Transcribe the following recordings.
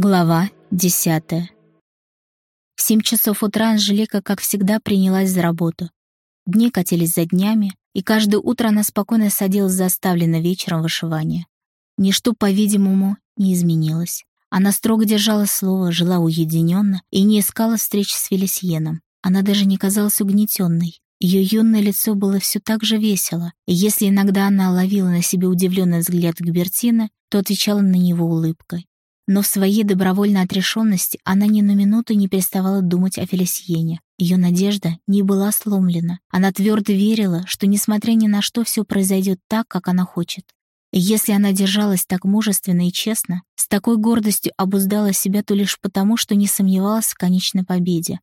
Глава десятая. В семь часов утра Анжелика, как всегда, принялась за работу. Дни катились за днями, и каждое утро она спокойно садилась за оставленное вечером вышивание. Ничто, по-видимому, не изменилось. Она строго держала слово, жила уединенно и не искала встреч с Фелисьеном. Она даже не казалась угнетенной. Ее юное лицо было все так же весело, и если иногда она ловила на себе удивленный взгляд Губертина, то отвечала на него улыбкой. Но в своей добровольной отрешенности она ни на минуту не переставала думать о Фелисьене. Ее надежда не была сломлена. Она твердо верила, что, несмотря ни на что, все произойдет так, как она хочет. И если она держалась так мужественно и честно, с такой гордостью обуздала себя то лишь потому, что не сомневалась в конечной победе.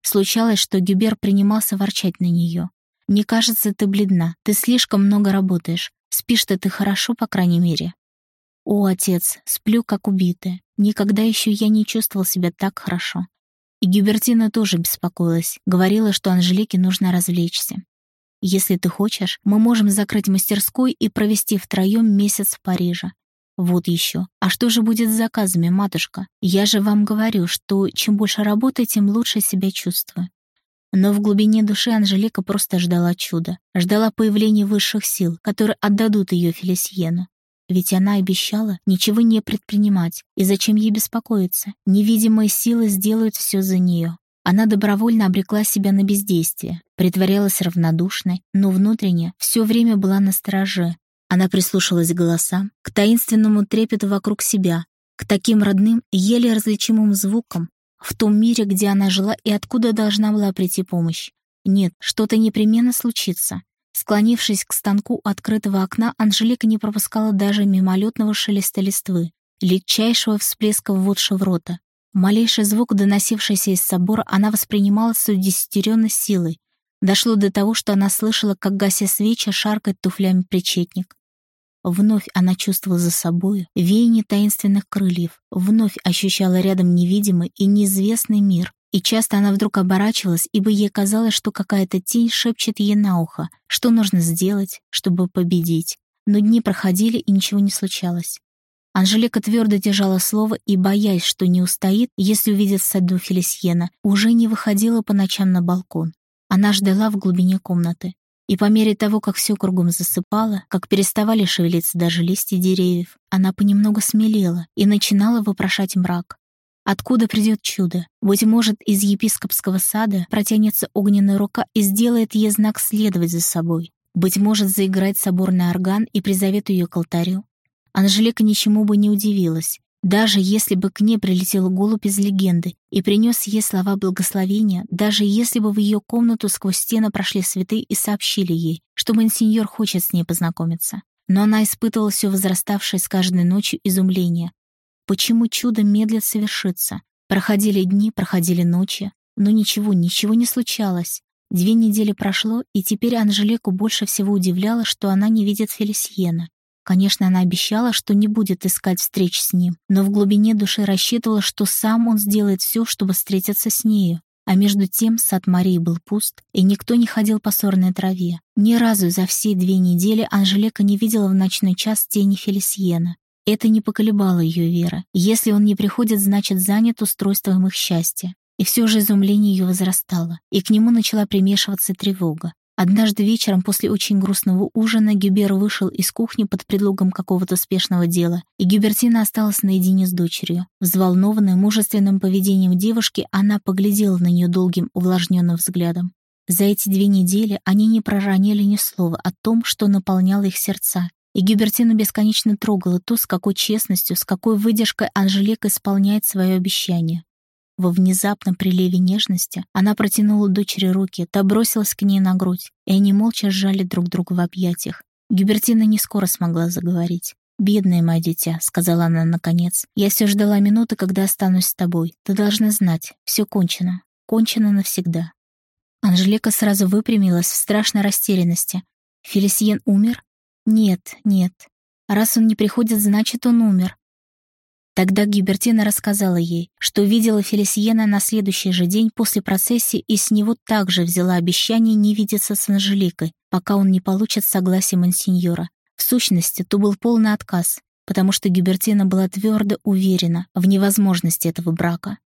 Случалось, что Гюбер принимался ворчать на нее. «Мне кажется, ты бледна, ты слишком много работаешь. Спишь-то ты хорошо, по крайней мере». «О, отец, сплю как убитая. Никогда еще я не чувствовал себя так хорошо». И Гюбертина тоже беспокоилась, говорила, что Анжелике нужно развлечься. «Если ты хочешь, мы можем закрыть мастерской и провести втроем месяц в Париже. Вот еще. А что же будет с заказами, матушка? Я же вам говорю, что чем больше работаю, тем лучше себя чувствую. Но в глубине души Анжелика просто ждала чуда. Ждала появления высших сил, которые отдадут ее Фелисьену. Ведь она обещала ничего не предпринимать, и зачем ей беспокоиться? Невидимые силы сделают все за нее. Она добровольно обрекла себя на бездействие, притворялась равнодушной, но внутренне все время была на стороже. Она прислушалась к голосам, к таинственному трепету вокруг себя, к таким родным, еле различимым звукам, в том мире, где она жила и откуда должна была прийти помощь. Нет, что-то непременно случится. Склонившись к станку открытого окна, Анжелика не пропускала даже мимолетного шелеста листвы, легчайшего всплеска вод шеврота. Малейший звук, доносившийся из собора, она воспринимала с удесятеренной силой. Дошло до того, что она слышала, как гася свечи шаркает туфлями причетник. Вновь она чувствовала за собой веяние таинственных крыльев, вновь ощущала рядом невидимый и неизвестный мир, и часто она вдруг оборачивалась, ибо ей казалось, что какая-то тень шепчет ей на ухо, что нужно сделать, чтобы победить. Но дни проходили, и ничего не случалось. Анжелика твердо держала слово и, боясь, что не устоит, если увидит в саду Фелисьена, уже не выходила по ночам на балкон. Она ждала в глубине комнаты. И по мере того, как все кругом засыпало, как переставали шевелиться даже листья деревьев, она понемногу смелела и начинала вопрошать мрак. Откуда придет чудо? Быть может, из епископского сада протянется огненная рука и сделает ей знак следовать за собой. Быть может, заиграет соборный орган и призовет ее к алтарю. Анжелика ничему бы не удивилась, даже если бы к ней прилетел голубь из легенды и принес ей слова благословения, даже если бы в ее комнату сквозь стены прошли святые и сообщили ей, что монсеньор хочет с ней познакомиться. Но она испытывала все возраставшее с каждой ночью изумление, Почему чудо медлит совершиться? Проходили дни, проходили ночи, но ничего, ничего не случалось. Две недели прошло, и теперь Анжелику больше всего удивляло, что она не видит Фелисьена. Конечно, она обещала, что не будет искать встреч с ним, но в глубине души рассчитывала, что сам он сделает все, чтобы встретиться с нею. А между тем сад Марии был пуст, и никто не ходил по сорной траве. Ни разу за все две недели Анжелика не видела в ночной час тени Фелисьена. Это не поколебало ее вера. Если он не приходит, значит, занят устройством их счастья. И все же изумление ее возрастало, и к нему начала примешиваться тревога. Однажды вечером после очень грустного ужина Гюбер вышел из кухни под предлогом какого-то спешного дела, и Гюбертина осталась наедине с дочерью. Взволнованная мужественным поведением девушки, она поглядела на нее долгим увлажненным взглядом. За эти две недели они не проронили ни слова о том, что наполняло их сердца, и Гюбертина бесконечно трогала то, с какой честностью, с какой выдержкой Анжелика исполняет свое обещание. Во внезапном приливе нежности она протянула дочери руки, та бросилась к ней на грудь, и они молча сжали друг друга в объятиях. Гюбертина не скоро смогла заговорить. «Бедное мое дитя», — сказала она наконец, — «я все ждала минуты, когда останусь с тобой. Ты должна знать, все кончено. Кончено навсегда». Анжелика сразу выпрямилась в страшной растерянности. Фелисиен умер? Нет, нет. Раз он не приходит, значит, он умер. Тогда Гибертина рассказала ей, что видела Фелисиена на следующий же день после процессии и с него также взяла обещание не видеться с Анжеликой, пока он не получит согласия мансиньора. В сущности, то был полный отказ. потому что Гюбертина была твердо уверена в невозможности этого брака.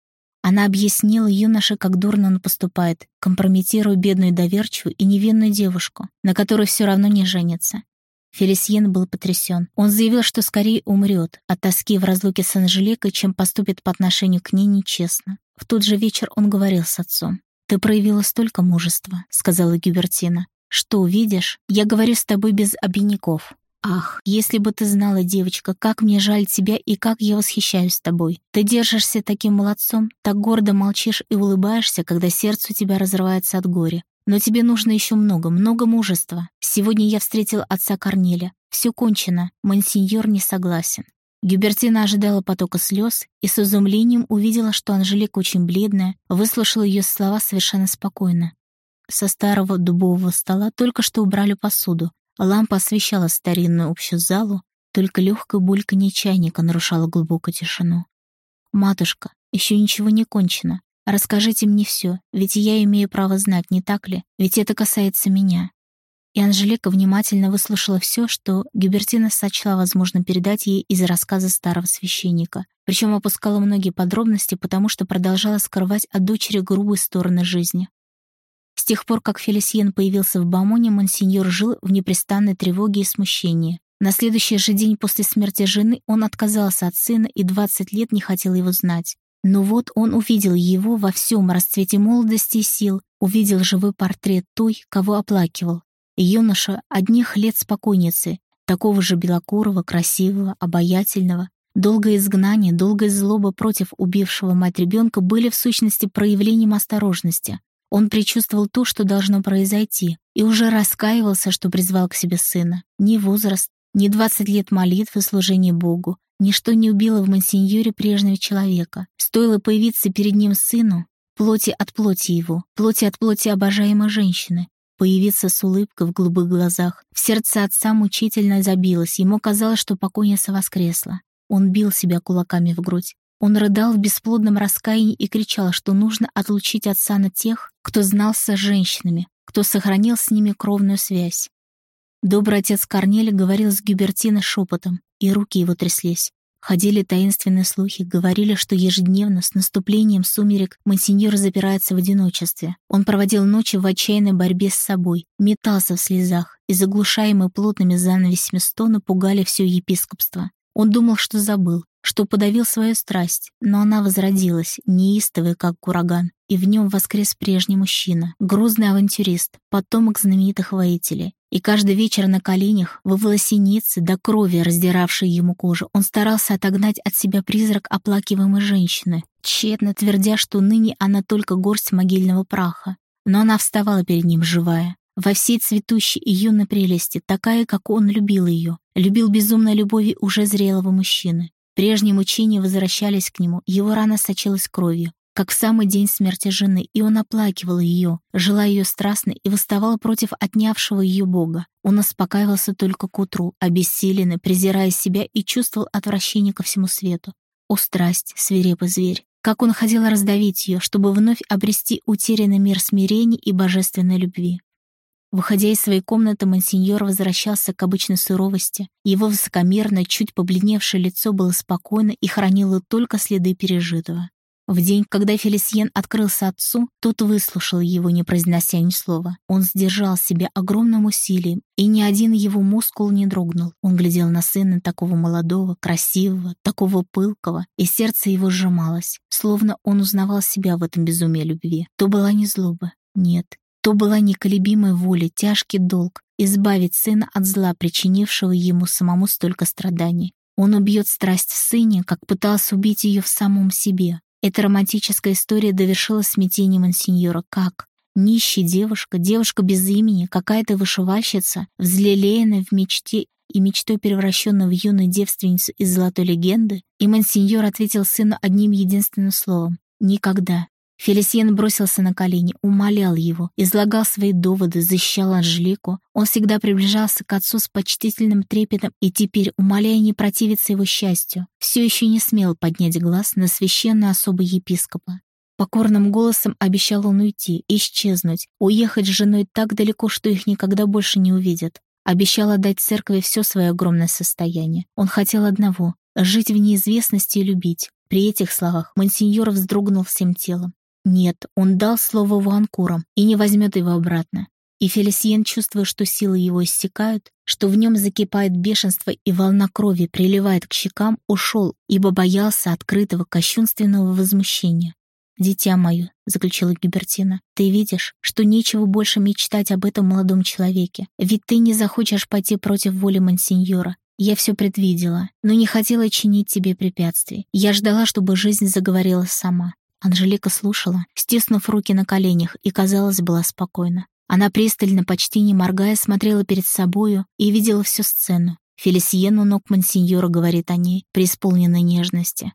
Она объяснила юноше, как дурно он поступает, компрометируя бедную доверчивую и невинную девушку, на которой все равно не женится. Фелисьен был потрясен. Он заявил, что скорее умрет от тоски в разлуке с Анжеликой, чем поступит по отношению к ней нечестно. В тот же вечер он говорил с отцом. «Ты проявила столько мужества», — сказала Гюбертина. «Что увидишь? Я говорю с тобой без обиняков. «Ах, если бы ты знала, девочка, как мне жаль тебя и как я восхищаюсь тобой. Ты держишься таким молодцом, так гордо молчишь и улыбаешься, когда сердце у тебя разрывается от горя. Но тебе нужно еще много, много мужества. Сегодня я встретил отца Корнеля. Все кончено, мансиньор не согласен». Гюбертина ожидала потока слез и с изумлением увидела, что Анжелика очень бледная, выслушала ее слова совершенно спокойно. Со старого дубового стола только что убрали посуду, Лампа освещала старинную общую залу, только легкое бульканье чайника нарушало глубокую тишину. «Матушка, еще ничего не кончено. Расскажите мне все, ведь я имею право знать, не так ли? Ведь это касается меня». И Анжелика внимательно выслушала все, что Гюбертина сочла возможно передать ей из рассказа старого священника. Причем опускала многие подробности, потому что продолжала скрывать от дочери грубые стороны жизни. С тех пор, как Фелисиен появился в Бамоне, монсеньор жил в непрестанной тревоге и смущении. На следующий же день после смерти жены он отказался от сына и 20 лет не хотел его знать. Но вот он увидел его во всем расцвете молодости и сил, увидел живой портрет той, кого оплакивал. Юноша одних лет спокойницы, такого же белокурого, красивого, обаятельного. Долгое изгнание, долгая злоба против убившего мать ребенка были в сущности проявлением осторожности. Он предчувствовал то, что должно произойти, и уже раскаивался, что призвал к себе сына. Ни возраст, ни двадцать лет молитвы служения Богу, ничто не убило в мансиньоре прежнего человека. Стоило появиться перед ним сыну, плоти от плоти его, плоти от плоти обожаемой женщины, появиться с улыбкой в голубых глазах. В сердце отца мучительно забилось, ему казалось, что покойница воскресла. Он бил себя кулаками в грудь. Он рыдал в бесплодном раскаянии и кричал, что нужно отлучить отца на тех, кто знался с женщинами, кто сохранил с ними кровную связь. Добрый отец Корнеля говорил с Гюбертиной шепотом, и руки его тряслись. Ходили таинственные слухи, говорили, что ежедневно с наступлением сумерек монсеньор запирается в одиночестве. Он проводил ночи в отчаянной борьбе с собой, метался в слезах, и заглушаемые плотными занавесями стоны пугали все епископство. Он думал, что забыл, что подавил свою страсть, но она возродилась, неистовая, как ураган, и в нем воскрес прежний мужчина, грозный авантюрист, потомок знаменитых воителей. И каждый вечер на коленях, во волосенице, до крови, раздиравшей ему кожу, он старался отогнать от себя призрак оплакиваемой женщины, тщетно твердя, что ныне она только горсть могильного праха. Но она вставала перед ним живая, во всей цветущей и юной прелести, такая, как он любил ее, любил безумной любовью уже зрелого мужчины. Прежние мучения возвращались к нему, его рана сочилась кровью, как в самый день смерти жены, и он оплакивал ее, желая ее страстно, и выставал против отнявшего ее Бога. Он успокаивался только к утру, обессиленный, презирая себя и чувствовал отвращение ко всему свету. О, страсть, свирепый зверь! Как он хотел раздавить ее, чтобы вновь обрести утерянный мир смирения и божественной любви. Выходя из своей комнаты, мансиньор возвращался к обычной суровости. Его высокомерное, чуть побледневшее лицо было спокойно и хранило только следы пережитого. В день, когда Фелисьен открылся отцу, тот выслушал его, не произнося ни слова. Он сдержал себя огромным усилием, и ни один его мускул не дрогнул. Он глядел на сына такого молодого, красивого, такого пылкого, и сердце его сжималось, словно он узнавал себя в этом безумии любви. То была не злоба, нет, то была неколебимая воля, тяжкий долг избавить сына от зла, причинившего ему самому столько страданий. Он убьет страсть в сыне, как пытался убить ее в самом себе. Эта романтическая история довершилась смятением мансиньора. Как? Нищая девушка, девушка без имени, какая-то вышивальщица, взлелеянная в мечте и мечтой превращенная в юную девственницу из золотой легенды? И мансиньор ответил сыну одним единственным словом — «Никогда». Фелисиен бросился на колени, умолял его, излагал свои доводы, защищал Анжелику. Он всегда приближался к отцу с почтительным трепетом и теперь, умоляя не противиться его счастью, все еще не смел поднять глаз на священную особу епископа. Покорным голосом обещал он уйти, исчезнуть, уехать с женой так далеко, что их никогда больше не увидят. Обещал отдать церкви все свое огромное состояние. Он хотел одного — жить в неизвестности и любить. При этих словах Монсеньор вздрогнул всем телом. Нет, он дал слово Вуанкурам и не возьмет его обратно. И Фелисиен, чувствуя, что силы его иссякают, что в нем закипает бешенство и волна крови приливает к щекам, ушел, ибо боялся открытого кощунственного возмущения. «Дитя мое», — заключила Гибертина, — «ты видишь, что нечего больше мечтать об этом молодом человеке, ведь ты не захочешь пойти против воли мансиньора. Я все предвидела, но не хотела чинить тебе препятствий. Я ждала, чтобы жизнь заговорила сама». Анжелика слушала, стиснув руки на коленях, и, казалось, была спокойна. Она пристально, почти не моргая, смотрела перед собою и видела всю сцену. Фелисиен у ног мансиньора говорит о ней, преисполненной нежности.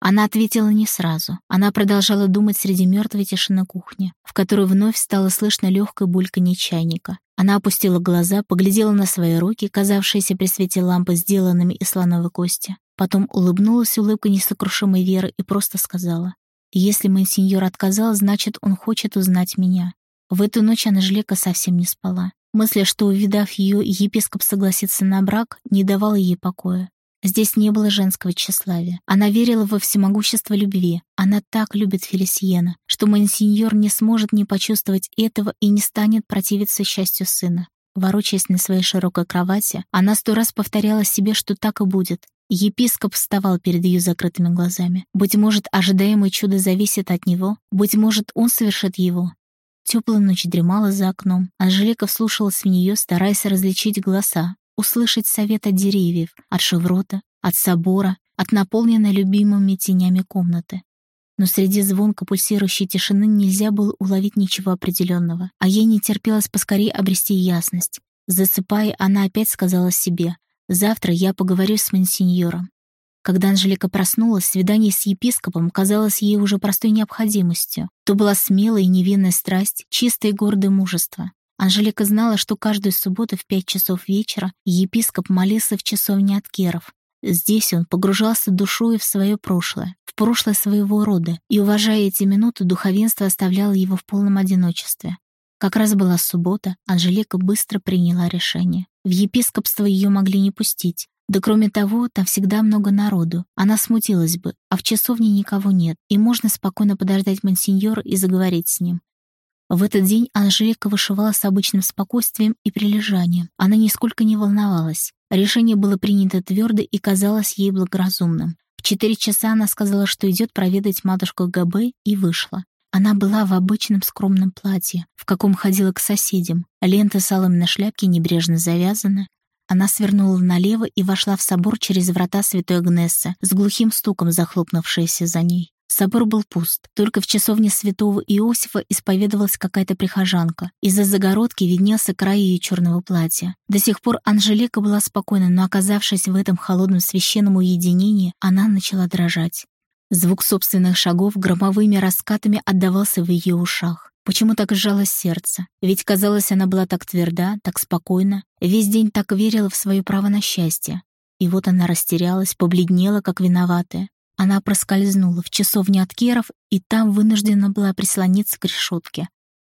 Она ответила не сразу. Она продолжала думать среди мертвой тишины кухни, в которой вновь стало слышно легкое бульканье чайника. Она опустила глаза, поглядела на свои руки, казавшиеся при свете лампы сделанными из слоновой кости. Потом улыбнулась улыбкой несокрушимой веры и просто сказала, «Если мой отказал, значит, он хочет узнать меня. В эту ночь Анжелика совсем не спала. Мысль, что, увидав ее, епископ согласится на брак, не давала ей покоя. Здесь не было женского тщеславия. Она верила во всемогущество любви. Она так любит Фелисиена, что монсеньор не сможет не почувствовать этого и не станет противиться счастью сына. Ворочаясь на своей широкой кровати, она сто раз повторяла себе, что так и будет. Епископ вставал перед ее закрытыми глазами. Быть может, ожидаемое чудо зависит от него, быть может, он совершит его. Теплая ночь дремала за окном. Анжелика вслушалась в нее, стараясь различить голоса, услышать совет от деревьев, от шеврота, от собора, от наполненной любимыми тенями комнаты. Но среди звонко пульсирующей тишины нельзя было уловить ничего определенного, а ей не терпелось поскорее обрести ясность. Засыпая, она опять сказала себе, «Завтра я поговорю с монсеньором. Когда Анжелика проснулась, свидание с епископом казалось ей уже простой необходимостью. То была смелая и невинная страсть, чистое и гордое мужество. Анжелика знала, что каждую субботу в пять часов вечера епископ молился в часовне от Керов. Здесь он погружался душой в свое прошлое, в прошлое своего рода, и, уважая эти минуты, духовенство оставляло его в полном одиночестве. Как раз была суббота, Анжелика быстро приняла решение. В епископство ее могли не пустить, да кроме того, там всегда много народу. Она смутилась бы, а в часовне никого нет, и можно спокойно подождать мансиньора и заговорить с ним. В этот день Анжелика вышивала с обычным спокойствием и прилежанием. Она нисколько не волновалась. Решение было принято твердо и казалось ей благоразумным. В четыре часа она сказала, что идет проведать матушку ГБ, и вышла. Она была в обычном скромном платье, в каком ходила к соседям. Лента с алым на шляпке небрежно завязана, она свернула налево и вошла в собор через врата Святой Агнессы, с глухим стуком захлопнувшиеся за ней. Собор был пуст. Только в часовне святого Иосифа исповедовалась какая-то прихожанка. Из-за загородки виднелся край ее черного платья. До сих пор Анжелика была спокойна, но, оказавшись в этом холодном священном уединении, она начала дрожать. Звук собственных шагов громовыми раскатами отдавался в ее ушах. Почему так сжалось сердце? Ведь, казалось, она была так тверда, так спокойна, весь день так верила в свое право на счастье. И вот она растерялась, побледнела, как виноватая. Она проскользнула в часовню от Керов и там вынуждена была прислониться к решетке.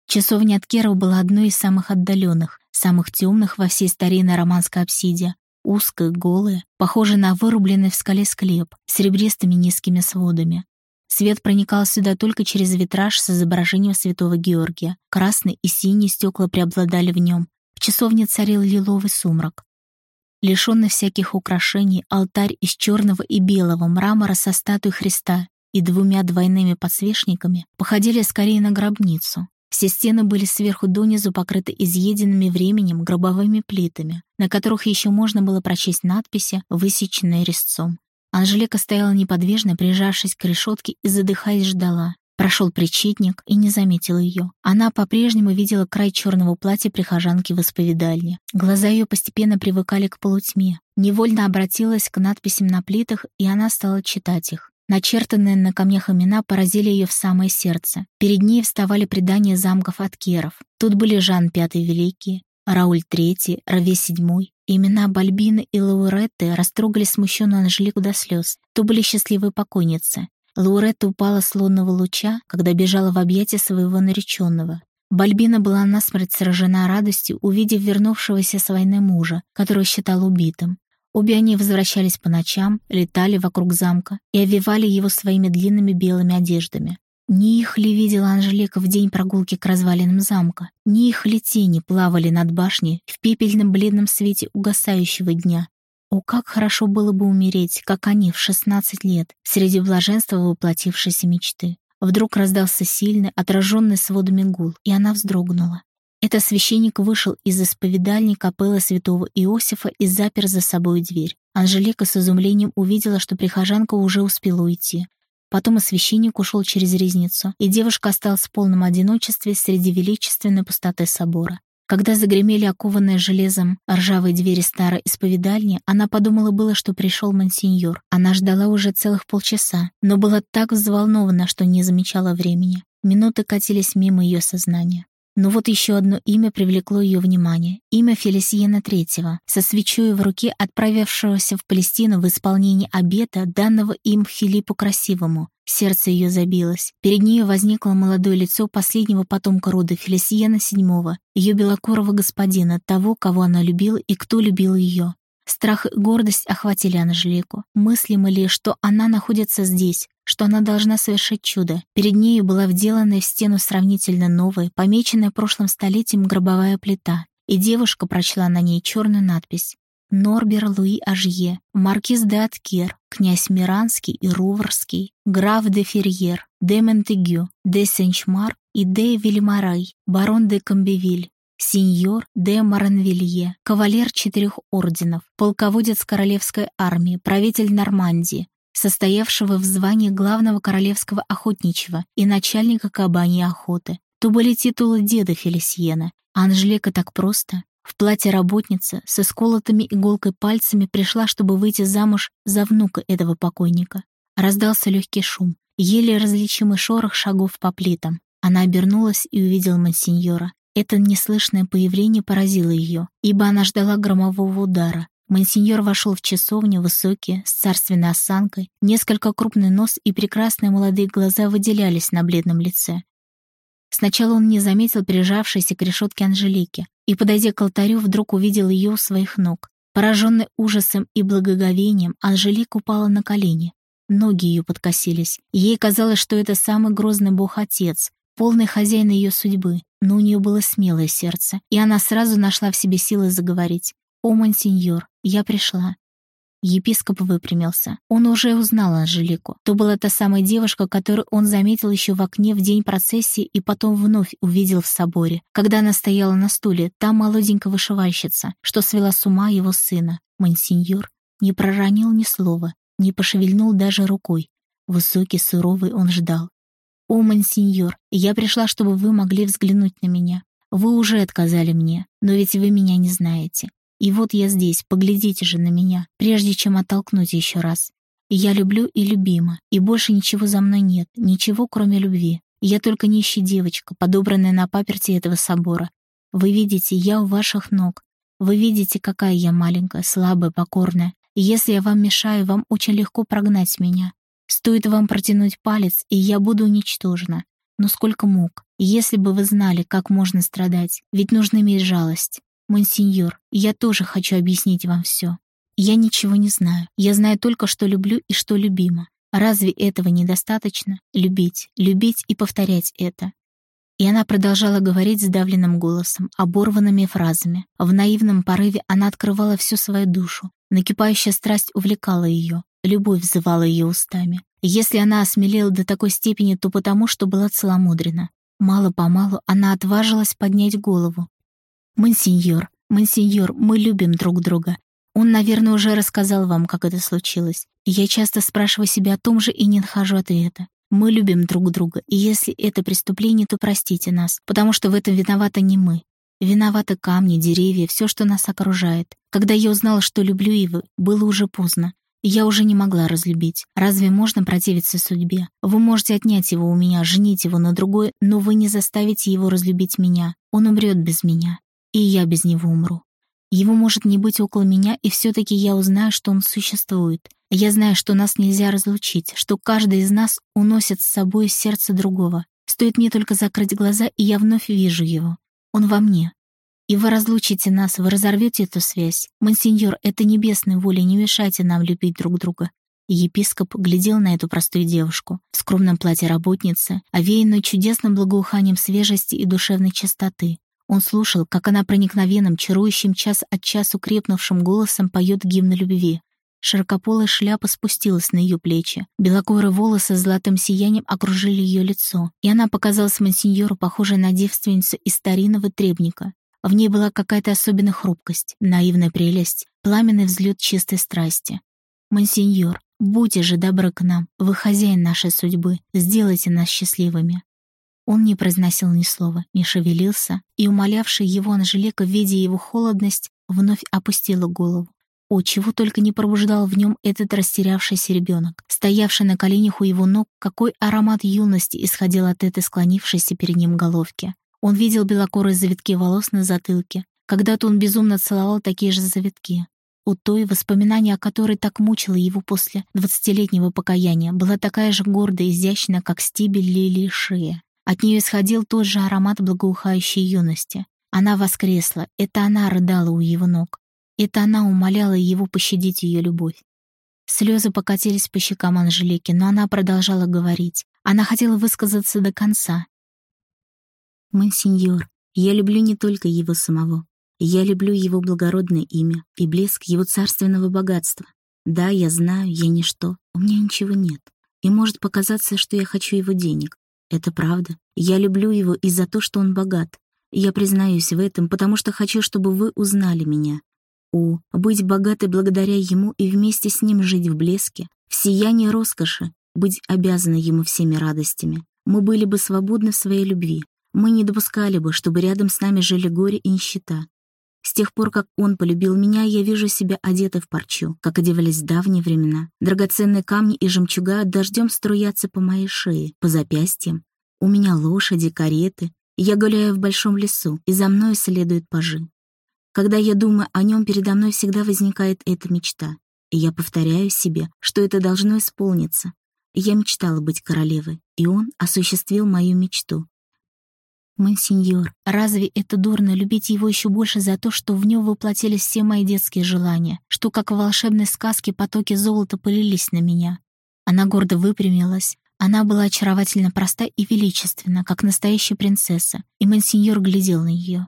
Часовня от Керов была одной из самых отдаленных, самых темных во всей старинной романской апсиде. Узкая, голая, похожая на вырубленный в скале склеп с серебристыми низкими сводами. Свет проникал сюда только через витраж с изображением святого Георгия. Красный и синий стекла преобладали в нем. В часовне царил лиловый сумрак. Лишенный всяких украшений, алтарь из черного и белого мрамора со статуей Христа и двумя двойными подсвечниками походили скорее на гробницу. Все стены были сверху донизу покрыты изъеденными временем гробовыми плитами, на которых еще можно было прочесть надписи, высеченные резцом. Анжелика стояла неподвижно, прижавшись к решетке и, задыхаясь, ждала. Прошел причетник и не заметил ее. Она по-прежнему видела край черного платья прихожанки в исповедальне. Глаза ее постепенно привыкали к полутьме. Невольно обратилась к надписям на плитах, и она стала читать их. Начертанные на камнях имена поразили ее в самое сердце. Перед ней вставали предания замков от Керов. Тут были Жан Пятый Великий, Рауль Третий, Раве Седьмой. Имена Бальбины и Лауретты растрогали смущенную Анжелику до слез. То были счастливые покойницы. Лауретта упала с лунного луча, когда бежала в объятия своего нареченного. Бальбина была насмерть сражена радостью, увидев вернувшегося с войны мужа, которого считал убитым. Обе они возвращались по ночам, летали вокруг замка и овивали его своими длинными белыми одеждами. Не их ли видела Анжелика в день прогулки к развалинам замка? Не их ли тени плавали над башней в пепельном бледном свете угасающего дня? О, как хорошо было бы умереть, как они в 16 лет, среди блаженства воплотившейся мечты. Вдруг раздался сильный, отраженный сводами гул, и она вздрогнула. Это священник вышел из исповедальни капеллы святого Иосифа и запер за собой дверь. Анжелика с изумлением увидела, что прихожанка уже успела уйти. Потом и священник ушел через резницу, и девушка осталась в полном одиночестве среди величественной пустоты собора. Когда загремели окованные железом ржавые двери старой исповедальни, она подумала было, что пришел мансиньор. Она ждала уже целых полчаса, но была так взволнована, что не замечала времени. Минуты катились мимо ее сознания. Но вот еще одно имя привлекло ее внимание. Имя Фелисиена III, со свечой в руке отправившегося в Палестину в исполнении обета, данного им Филиппу Красивому. Сердце ее забилось. Перед ней возникло молодое лицо последнего потомка рода Фелисиена VII, ее белокурого господина, того, кого она любила и кто любил ее. Страх и гордость охватили Анжелику. Мыслимо ли, что она находится здесь, что она должна совершить чудо. Перед нею была вделанная в стену сравнительно новая, помеченная прошлым столетием гробовая плита, и девушка прочла на ней черную надпись Норбер Луи Ажье, маркиз де Аткер, князь Миранский и Руврский, граф де Ферьер, де Монтегю, де Сенчмар и де Вильмарай, барон де Камбевиль, сеньор де Маранвилье, кавалер четырех орденов, полководец королевской армии, правитель Нормандии, состоявшего в звании главного королевского охотничьего и начальника кабаньей охоты. То были титулы деда Фелисиена. А Анжелика так просто. В платье работницы со сколотыми иголкой пальцами пришла, чтобы выйти замуж за внука этого покойника. Раздался легкий шум, еле различимый шорох шагов по плитам. Она обернулась и увидела мансиньора. Это неслышное появление поразило ее, ибо она ждала громового удара, Монсеньор вошел в часовню, высокий, с царственной осанкой, несколько крупный нос и прекрасные молодые глаза выделялись на бледном лице. Сначала он не заметил прижавшейся к решетке Анжелики и, подойдя к алтарю, вдруг увидел ее у своих ног. Пораженный ужасом и благоговением, Анжелика упала на колени. Ноги ее подкосились. Ей казалось, что это самый грозный бог-отец, полный хозяин ее судьбы, но у нее было смелое сердце, и она сразу нашла в себе силы заговорить. «О, монсеньор, я пришла». Епископ выпрямился. Он уже узнал Анжелику. То была та самая девушка, которую он заметил еще в окне в день процессии и потом вновь увидел в соборе, когда она стояла на стуле, та молоденькая вышивальщица, что свела с ума его сына. Монсеньор не проронил ни слова, не пошевельнул даже рукой. Высокий, суровый он ждал. «О, монсеньор, я пришла, чтобы вы могли взглянуть на меня. Вы уже отказали мне, но ведь вы меня не знаете. И вот я здесь, поглядите же на меня, прежде чем оттолкнуть еще раз. Я люблю и любима, и больше ничего за мной нет, ничего кроме любви. Я только нищая девочка, подобранная на паперти этого собора. Вы видите, я у ваших ног. Вы видите, какая я маленькая, слабая, покорная. Если я вам мешаю, вам очень легко прогнать меня. Стоит вам протянуть палец, и я буду уничтожена. Но сколько мук. Если бы вы знали, как можно страдать, ведь нужно иметь жалость. «Монсеньор, я тоже хочу объяснить вам все. Я ничего не знаю. Я знаю только, что люблю и что любима. Разве этого недостаточно? Любить, любить и повторять это. И она продолжала говорить сдавленным голосом, оборванными фразами. В наивном порыве она открывала всю свою душу. Накипающая страсть увлекала ее, любовь взывала ее устами. Если она осмелела до такой степени, то потому, что была целомудрена. Мало-помалу она отважилась поднять голову, «Монсеньор, монсеньор, мы любим друг друга. Он, наверное, уже рассказал вам, как это случилось. Я часто спрашиваю себя о том же и не нахожу ответа. Мы любим друг друга, и если это преступление, то простите нас, потому что в этом виноваты не мы. Виноваты камни, деревья, все, что нас окружает. Когда я узнала, что люблю его, было уже поздно. Я уже не могла разлюбить. Разве можно противиться судьбе? Вы можете отнять его у меня, женить его на другой, но вы не заставите его разлюбить меня. Он умрет без меня и я без него умру. Его может не быть около меня, и все-таки я узнаю, что он существует. Я знаю, что нас нельзя разлучить, что каждый из нас уносит с собой сердце другого. Стоит мне только закрыть глаза, и я вновь вижу его. Он во мне. И вы разлучите нас, вы разорвете эту связь. Монсеньор, это небесная воля, не мешайте нам любить друг друга. Епископ глядел на эту простую девушку в скромном платье работницы, овеянную чудесным благоуханием свежести и душевной чистоты. Он слушал, как она проникновенным, чарующим час от часу крепнувшим голосом поет гимн любви. Широкополая шляпа спустилась на ее плечи. Белокурые волосы с золотым сиянием окружили ее лицо, и она показалась мансиньору, похожей на девственницу из старинного требника. В ней была какая-то особенная хрупкость, наивная прелесть, пламенный взлет чистой страсти. «Монсеньор, будьте же добры к нам, вы хозяин нашей судьбы, сделайте нас счастливыми». Он не произносил ни слова, не шевелился, и умолявший его Анжелика, видя его холодность, вновь опустила голову. О, чего только не пробуждал в нем этот растерявшийся ребенок, стоявший на коленях у его ног, какой аромат юности исходил от этой склонившейся перед ним головки. Он видел белокурые завитки волос на затылке. Когда-то он безумно целовал такие же завитки. У той, воспоминание о которой так мучило его после двадцатилетнего покаяния, была такая же гордая и изящная, как стебель лилии шея. От нее исходил тот же аромат благоухающей юности. Она воскресла, это она рыдала у его ног. Это она умоляла его пощадить ее любовь. Слезы покатились по щекам Анжелики, но она продолжала говорить. Она хотела высказаться до конца. «Монсеньор, я люблю не только его самого. Я люблю его благородное имя и блеск его царственного богатства. Да, я знаю, я ничто, у меня ничего нет. И может показаться, что я хочу его денег. Это правда. Я люблю его и за то, что он богат. Я признаюсь в этом, потому что хочу, чтобы вы узнали меня. О, быть богатой благодаря ему и вместе с ним жить в блеске, в сиянии роскоши, быть обязаны ему всеми радостями. Мы были бы свободны в своей любви. Мы не допускали бы, чтобы рядом с нами жили горе и нищета. С тех пор, как он полюбил меня, я вижу себя одетой в парчу, как одевались в давние времена. Драгоценные камни и жемчуга дождем струятся по моей шее, по запястьям. У меня лошади, кареты. Я гуляю в большом лесу, и за мной следуют пажи. Когда я думаю о нем, передо мной всегда возникает эта мечта. И я повторяю себе, что это должно исполниться. Я мечтала быть королевой, и он осуществил мою мечту. «Монсеньор, разве это дурно любить его еще больше за то, что в нем воплотились все мои детские желания, что, как в волшебной сказке, потоки золота пылились на меня?» Она гордо выпрямилась. Она была очаровательно проста и величественна, как настоящая принцесса, и монсеньор глядел на нее.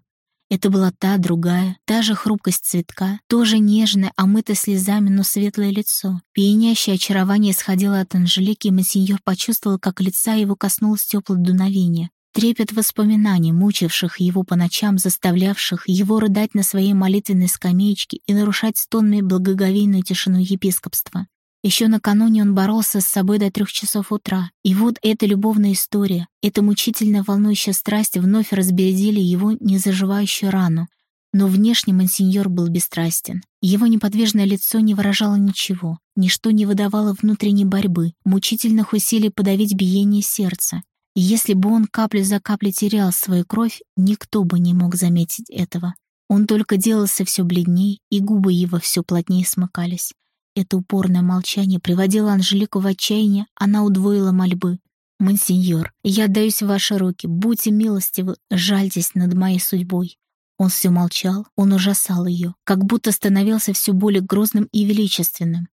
Это была та, другая, та же хрупкость цветка, тоже нежное, омытое слезами, но светлое лицо. Пьянящее очарование исходило от Анжелики, и Монсеньор почувствовал, как лица его коснулось теплое дуновение. Трепет воспоминаний, мучивших его по ночам, заставлявших его рыдать на своей молитвенной скамеечке и нарушать стонами благоговейную тишину епископства. Еще накануне он боролся с собой до трех часов утра. И вот эта любовная история, эта мучительно волнующая страсть вновь разбередили его незаживающую рану. Но внешне мансиньор был бесстрастен. Его неподвижное лицо не выражало ничего, ничто не выдавало внутренней борьбы, мучительных усилий подавить биение сердца. И если бы он каплю за каплей терял свою кровь, никто бы не мог заметить этого. Он только делался все бледней, и губы его все плотнее смыкались. Это упорное молчание приводило Анжелику в отчаяние, она удвоила мольбы. «Монсеньор, я отдаюсь в ваши руки, будьте милостивы, жальтесь над моей судьбой». Он все молчал, он ужасал ее, как будто становился все более грозным и величественным.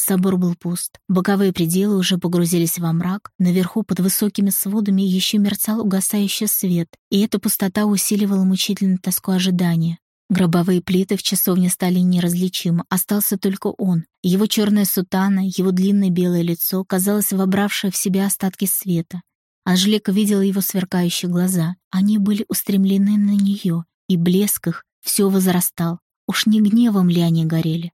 Собор был пуст. Боковые пределы уже погрузились во мрак. Наверху под высокими сводами еще мерцал угасающий свет, и эта пустота усиливала мучительную тоску ожидания. Гробовые плиты в часовне стали неразличимы, остался только он. Его черная сутана, его длинное белое лицо, казалось, вобравшее в себя остатки света. Анжелика видела его сверкающие глаза. Они были устремлены на нее, и блеск их все возрастал. Уж не гневом ли они горели?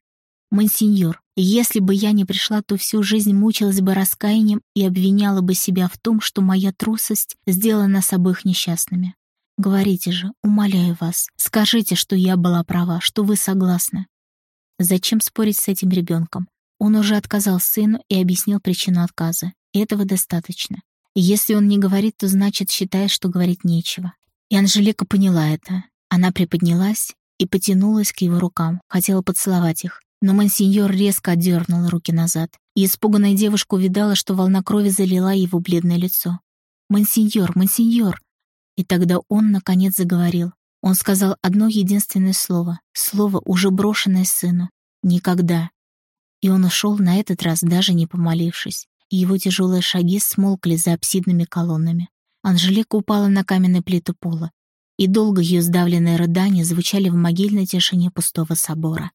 «Монсеньор, если бы я не пришла, то всю жизнь мучилась бы раскаянием и обвиняла бы себя в том, что моя трусость сделала нас обоих несчастными. Говорите же, умоляю вас, скажите, что я была права, что вы согласны. Зачем спорить с этим ребенком? Он уже отказал сыну и объяснил причину отказа. Этого достаточно. если он не говорит, то значит считает, что говорить нечего. И Анжелика поняла это. Она приподнялась и потянулась к его рукам, хотела поцеловать их. Но мансиньор резко отдернул руки назад, и испуганная девушка увидала, что волна крови залила его бледное лицо. «Монсеньор, монсеньор!» И тогда он, наконец, заговорил. Он сказал одно единственное слово, слово, уже брошенное сыну. «Никогда». И он ушел на этот раз, даже не помолившись. И его тяжелые шаги смолкли за апсидными колоннами. Анжелика упала на каменные плиты пола, и долго ее сдавленные рыдания звучали в могильной тишине пустого собора.